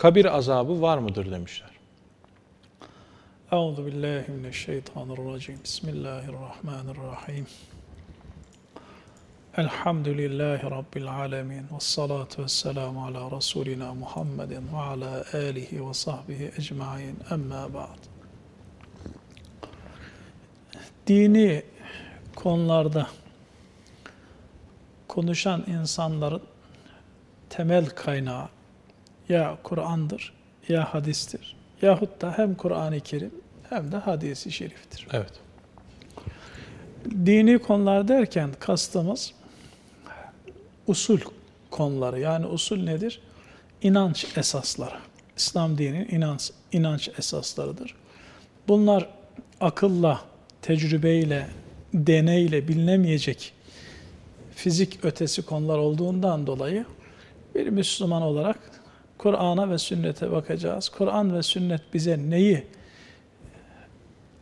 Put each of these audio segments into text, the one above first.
kabir azabı var mıdır demişler. Euzu billahi mineşşeytanirracim. Bismillahirrahmanirrahim. Elhamdülillahi Rabbil alemin. Ve salatu ve selamu ala Resulina Muhammedin ve ala alihi ve sahbihi ecmain. Emma ba'd. Dini konularda konuşan insanların temel kaynağı ya Kur'an'dır ya hadistir. Yahut da hem Kur'an-ı Kerim hem de hadisi şeriftir. Evet. Dini konular derken kastımız usul konuları. Yani usul nedir? İnanç esasları. İslam dininin inanç, inanç esaslarıdır. Bunlar akılla, tecrübeyle, deneyle bilinemeyecek fizik ötesi konular olduğundan dolayı bir Müslüman olarak Kur'an'a ve sünnete bakacağız. Kur'an ve sünnet bize neyi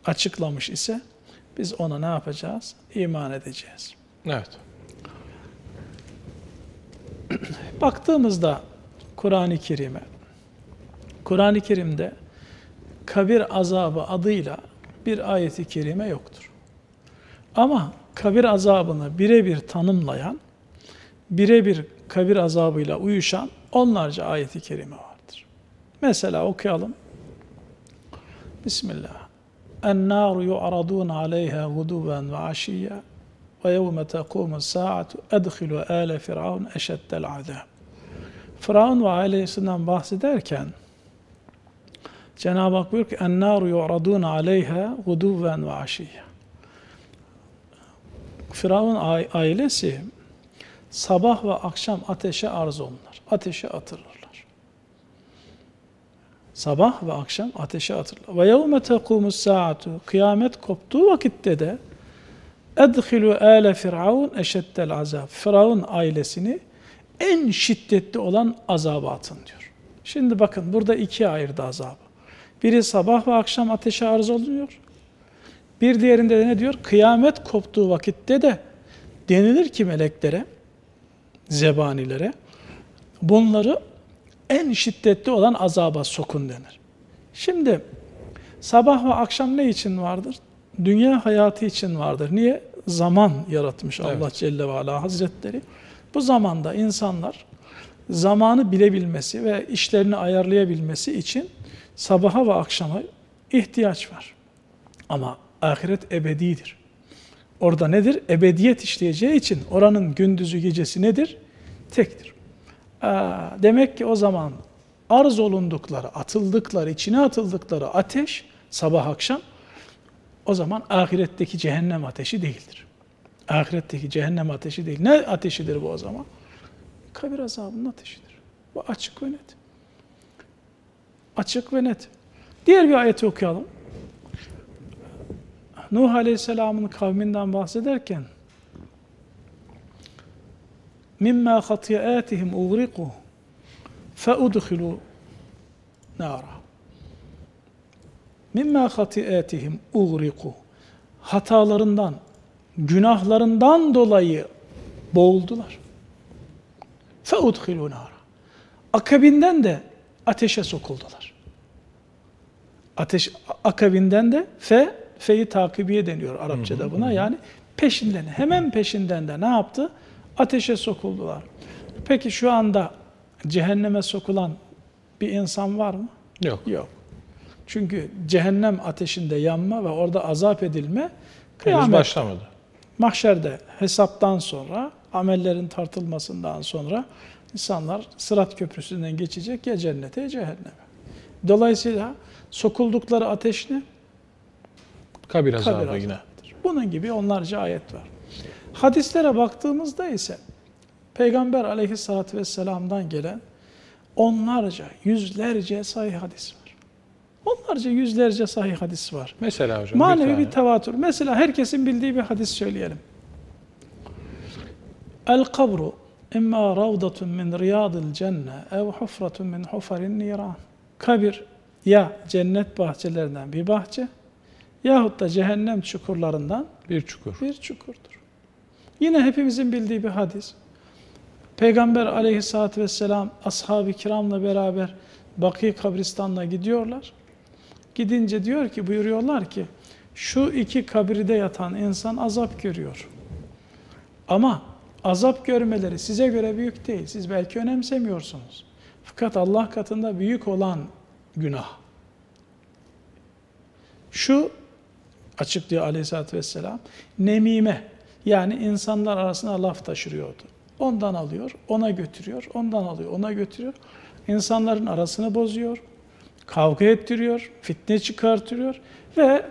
açıklamış ise biz ona ne yapacağız? İman edeceğiz. Evet. Baktığımızda Kur'an-ı Kerim'e, Kur'an-ı Kerim'de kabir azabı adıyla bir ayeti kerime yoktur. Ama kabir azabını birebir tanımlayan, birebir kabir azabıyla uyuşan onlarca ayeti kerime vardır. Mesela okuyalım. Bismillah. اَنَّارُ يُعْرَضُونَ عَلَيْهَا غُدُوًا وَعَشِيًّا وَيَوْمَ تَقُومُ السَّاعَةُ اَدْخِلُوا آلَ فِرْعَوْنَ اَشَدَّ الْعَذَابِ Firavun ve ailesinden bahsederken Cenab-ı Hak buyuruyor ki اَنَّارُ يُعْرَضُونَ عَلَيْهَا غُدُوًا وَعَشِيًّا Firavun ailesi sabah ve akşam ateşe arz olunur. Ateşe atılırlar. Sabah ve akşam ateşe atılırlar. Ve yevme tekumus saatu kıyamet koptuğu vakitte de edhilu ale firavun eşeddel azab. Firavun ailesini en şiddetli olan azaba atın diyor. Şimdi bakın burada ikiye ayırdı azabı. Biri sabah ve akşam ateşe arz oluyor. Bir diğerinde de ne diyor? Kıyamet koptuğu vakitte de denilir ki meleklere, zebanilere, bunları en şiddetli olan azaba sokun denir. Şimdi sabah ve akşam ne için vardır? Dünya hayatı için vardır. Niye? Zaman yaratmış Allah evet. Celle ve Ala Hazretleri. Bu zamanda insanlar zamanı bilebilmesi ve işlerini ayarlayabilmesi için sabaha ve akşama ihtiyaç var. Ama ahiret ebedidir. Orada nedir? Ebediyet işleyeceği için oranın gündüzü gecesi nedir? Tektir. Aa, demek ki o zaman arz olundukları, atıldıkları, içine atıldıkları ateş sabah akşam o zaman ahiretteki cehennem ateşi değildir. Ahiretteki cehennem ateşi değil. Ne ateşidir bu o zaman? Kabir azabının ateşidir. Bu açık ve net. Açık ve net. Diğer bir ayeti okuyalım. Nuh Aleyhisselam'ın kavminden bahsederken mimma hatiyatihim uğriku feudhilu nara mimma hatiyatihim uğriku hatalarından günahlarından dolayı boğuldular. Feudhilu nara akabinden de ateşe sokuldular. Ateş akabinden de fe feyi takibiye deniyor Arapçada buna. Yani peşinden, hemen peşinden de ne yaptı? Ateşe sokuldular. Peki şu anda cehenneme sokulan bir insan var mı? Yok. Yok. Çünkü cehennem ateşinde yanma ve orada azap edilme kıyamet. Henüz başlamadı. Mahşerde hesaptan sonra, amellerin tartılmasından sonra insanlar Sırat Köprüsü'nden geçecek ya cennete ya cehenneme. Dolayısıyla sokuldukları ateş ne? Kabir azabı Kabir yine. Bunun gibi onlarca ayet var. Hadislere baktığımızda ise Peygamber aleyhissalatü vesselam'dan gelen onlarca, yüzlerce sahih hadis var. Onlarca, yüzlerce sahih hadis var. Mesela hocam Manevi bir, bir tevatür. Mesela herkesin bildiği bir hadis söyleyelim. El kabru imma ravdatun min riyadil cenne ev hufratun min hufarin niran. Kabir ya cennet bahçelerinden bir bahçe yahut da cehennem çukurlarından bir çukur. Bir çukurdur. Yine hepimizin bildiği bir hadis. Peygamber aleyhissalatü vesselam ashab-ı kiramla beraber Baki kabristanına gidiyorlar. Gidince diyor ki buyuruyorlar ki şu iki kabirde yatan insan azap görüyor. Ama azap görmeleri size göre büyük değil. Siz belki önemsemiyorsunuz. Fakat Allah katında büyük olan günah. Şu açıklıyor aleyhissalatü vesselam nemime yani insanlar arasında laf taşırıyordu. Ondan alıyor, ona götürüyor, ondan alıyor, ona götürüyor. İnsanların arasını bozuyor, kavga ettiriyor, fitne çıkartıyor ve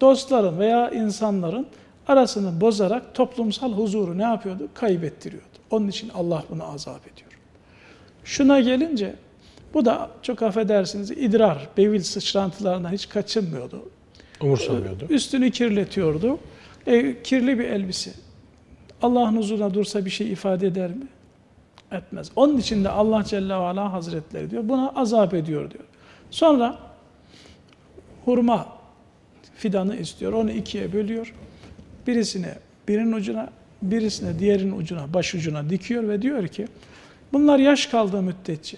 dostların veya insanların arasını bozarak toplumsal huzuru ne yapıyordu? Kaybettiriyordu. Onun için Allah bunu azap ediyor. Şuna gelince bu da çok affedersiniz idrar, bevil sıçrantılarına hiç kaçınmıyordu. Umursamıyordu. Üstünü kirletiyordu. E, kirli bir elbise. Allah'ın huzuruna dursa bir şey ifade eder mi? Etmez. Onun için de Allah Celle ve Ala Hazretleri diyor buna azap ediyor diyor. Sonra hurma fidanı istiyor. Onu ikiye bölüyor. Birisine birinin ucuna, birisine diğerinin ucuna, baş ucuna dikiyor ve diyor ki bunlar yaş kaldığı müddetçe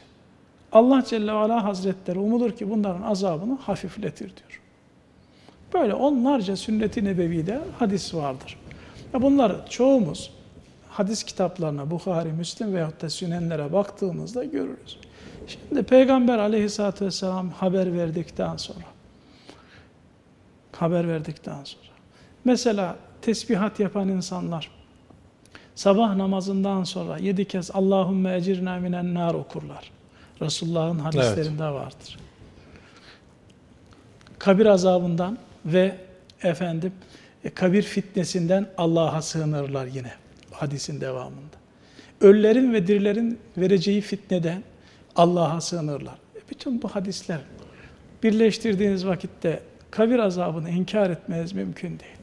Allah Celle ve Ala Hazretleri umulur ki bunların azabını hafifletir diyor. Böyle onlarca sünnet-i nebevide hadis vardır. Ya bunları çoğumuz hadis kitaplarına, Bukhari, Müslim veyahut da sünenlere baktığımızda görürüz. Şimdi Peygamber aleyhissalatü vesselam haber verdikten sonra, haber verdikten sonra, mesela tesbihat yapan insanlar, sabah namazından sonra yedi kez Allahümme ecirna minen nar okurlar. Resulullah'ın hadislerinde evet. vardır. Kabir azabından ve efendim e, kabir fitnesinden Allah'a sığınırlar yine hadisin devamında. Ölülerin ve dirilerin vereceği fitneden Allah'a sığınırlar. E, bütün bu hadisler birleştirdiğiniz vakitte kabir azabını inkar etmeniz mümkün değil.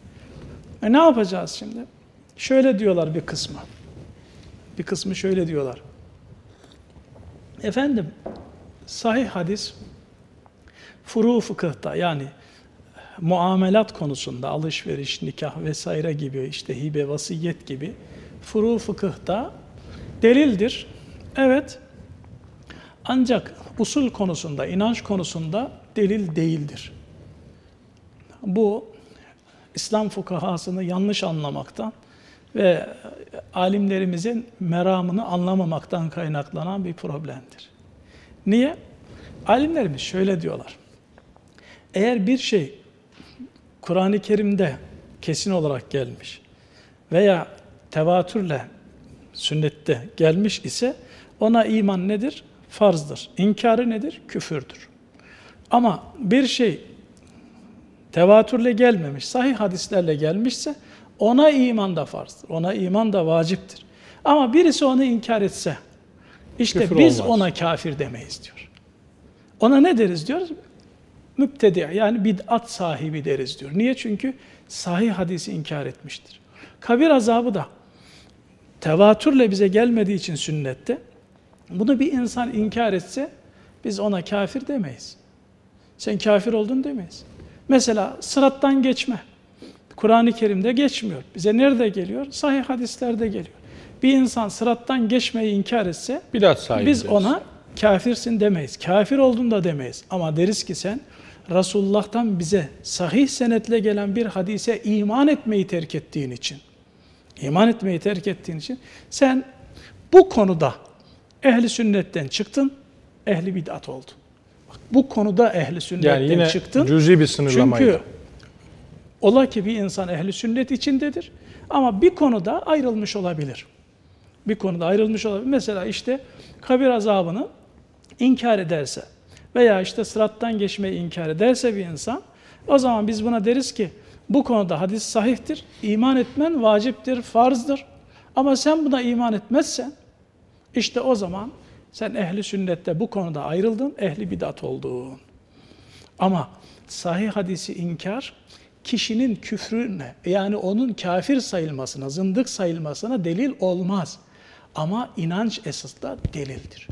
E ne yapacağız şimdi? Şöyle diyorlar bir kısmı. Bir kısmı şöyle diyorlar. Efendim, sahih hadis furu fıkıhta yani muamelat konusunda alışveriş, nikah vesaire gibi işte hibe, vasiyet gibi furu fıkıhta delildir. Evet. Ancak usul konusunda, inanç konusunda delil değildir. Bu İslam fukahasını yanlış anlamaktan ve alimlerimizin meramını anlamamaktan kaynaklanan bir problemdir. Niye? Alimlerimiz şöyle diyorlar. Eğer bir şey Kur'an-ı Kerim'de kesin olarak gelmiş veya tevatürle sünnette gelmiş ise ona iman nedir? Farzdır. İnkarı nedir? Küfürdür. Ama bir şey tevatürle gelmemiş, sahih hadislerle gelmişse ona iman da farzdır. Ona iman da vaciptir. Ama birisi onu inkar etse, işte Küfür biz olmaz. ona kafir demeyiz diyor. Ona ne deriz diyor? Müptedi yani bid'at sahibi deriz diyor. Niye? Çünkü sahih hadisi inkar etmiştir. Kabir azabı da tevatürle bize gelmediği için sünnette bunu bir insan inkar etse biz ona kafir demeyiz. Sen kafir oldun demeyiz. Mesela sırattan geçme. Kur'an-ı Kerim'de geçmiyor. Bize nerede geliyor? Sahih hadislerde geliyor. Bir insan sırattan geçmeyi inkar etse biz ona kafirsin demeyiz. Kafir oldun da demeyiz. Ama deriz ki sen Resulullah'tan bize sahih senetle gelen bir hadise iman etmeyi terk ettiğin için, iman etmeyi terk ettiğin için sen bu konuda ehli sünnetten çıktın, ehli bid'at oldun. Bak, bu konuda ehli sünnetten yani yine çıktın. cüzi bir sınırlamaydı. Çünkü ola ki bir insan ehli sünnet içindedir ama bir konuda ayrılmış olabilir. Bir konuda ayrılmış olabilir. Mesela işte kabir azabını inkar ederse, veya işte sırattan geçmeyi inkar ederse bir insan, o zaman biz buna deriz ki bu konuda hadis sahihtir, iman etmen vaciptir, farzdır. Ama sen buna iman etmezsen, işte o zaman sen ehli sünnette bu konuda ayrıldın, ehli bidat oldun. Ama sahih hadisi inkar, kişinin küfrüne yani onun kafir sayılmasına, zındık sayılmasına delil olmaz. Ama inanç esasla delildir.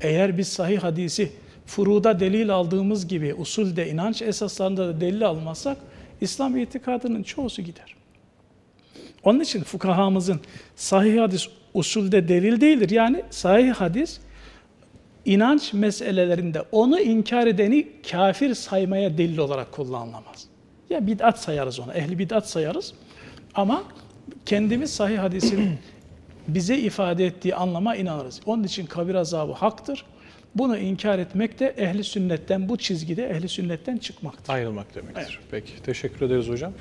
Eğer biz sahih hadisi furuda delil aldığımız gibi usulde, inanç esaslarında da delil almazsak İslam itikadının çoğusu gider. Onun için fukahamızın sahih hadis usulde delil değildir. Yani sahih hadis inanç meselelerinde onu inkar edeni kafir saymaya delil olarak kullanılamaz. Ya bid'at sayarız onu, ehli bid'at sayarız. Ama kendimiz sahih hadisin bize ifade ettiği anlama inanırız. Onun için kabir azabı haktır. Bunu inkar etmek de ehli sünnetten bu çizgide ehli sünnetten çıkmaktır. Ayrılmak demektir. Peki. Teşekkür ederiz hocam.